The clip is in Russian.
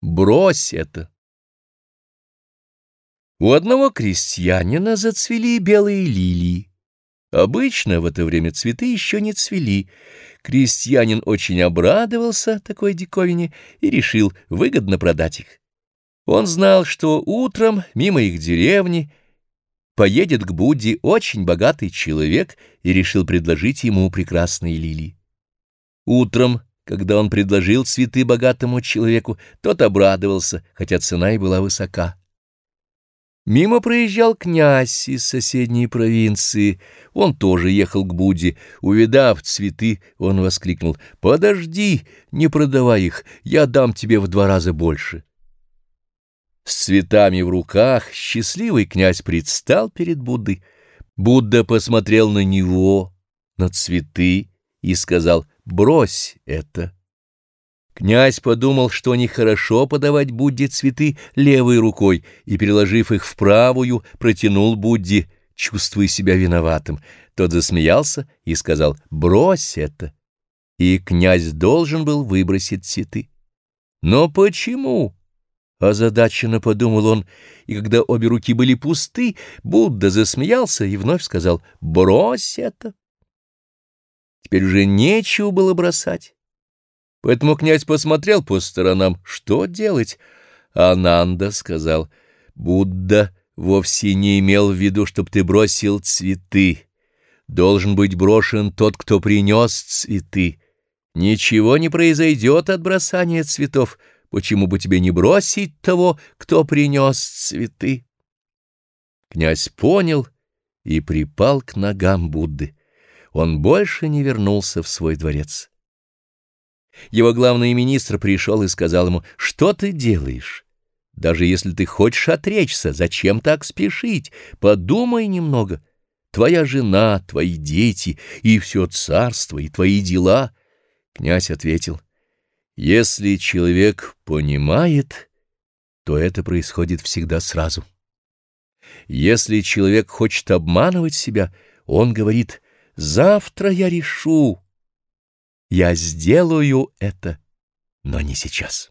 Брось это. У одного крестьянина зацвели белые лилии. Обычно в это время цветы еще не цвели. Крестьянин очень обрадовался такой диковине и решил выгодно продать их. Он знал, что утром мимо их деревни поедет к Будде очень богатый человек и решил предложить ему прекрасные лилии. Утром когда он предложил цветы богатому человеку, тот обрадовался, хотя цена и была высока. Мимо проезжал князь из соседней провинции. Он тоже ехал к Будде. Увидав цветы, он воскликнул, «Подожди, не продавай их, я дам тебе в два раза больше». С цветами в руках счастливый князь предстал перед Буддой. Будда посмотрел на него, на цветы, и сказал — брось это. Князь подумал, что нехорошо подавать Будде цветы левой рукой, и, переложив их в правую, протянул Будде, чувствуя себя виноватым. Тот засмеялся и сказал «брось это». И князь должен был выбросить цветы. Но почему? Озадаченно подумал он, и когда обе руки были пусты, Будда засмеялся и вновь сказал «брось это». Теперь уже нечего было бросать. Поэтому князь посмотрел по сторонам, что делать. Ананда сказал, Будда вовсе не имел в виду, чтоб ты бросил цветы. Должен быть брошен тот, кто принес цветы. Ничего не произойдет от бросания цветов. Почему бы тебе не бросить того, кто принес цветы? Князь понял и припал к ногам Будды он больше не вернулся в свой дворец. Его главный министр пришел и сказал ему, «Что ты делаешь? Даже если ты хочешь отречься, зачем так спешить? Подумай немного. Твоя жена, твои дети и все царство, и твои дела». Князь ответил, «Если человек понимает, то это происходит всегда сразу. Если человек хочет обманывать себя, он говорит — Завтра я решу. Я сделаю это, но не сейчас.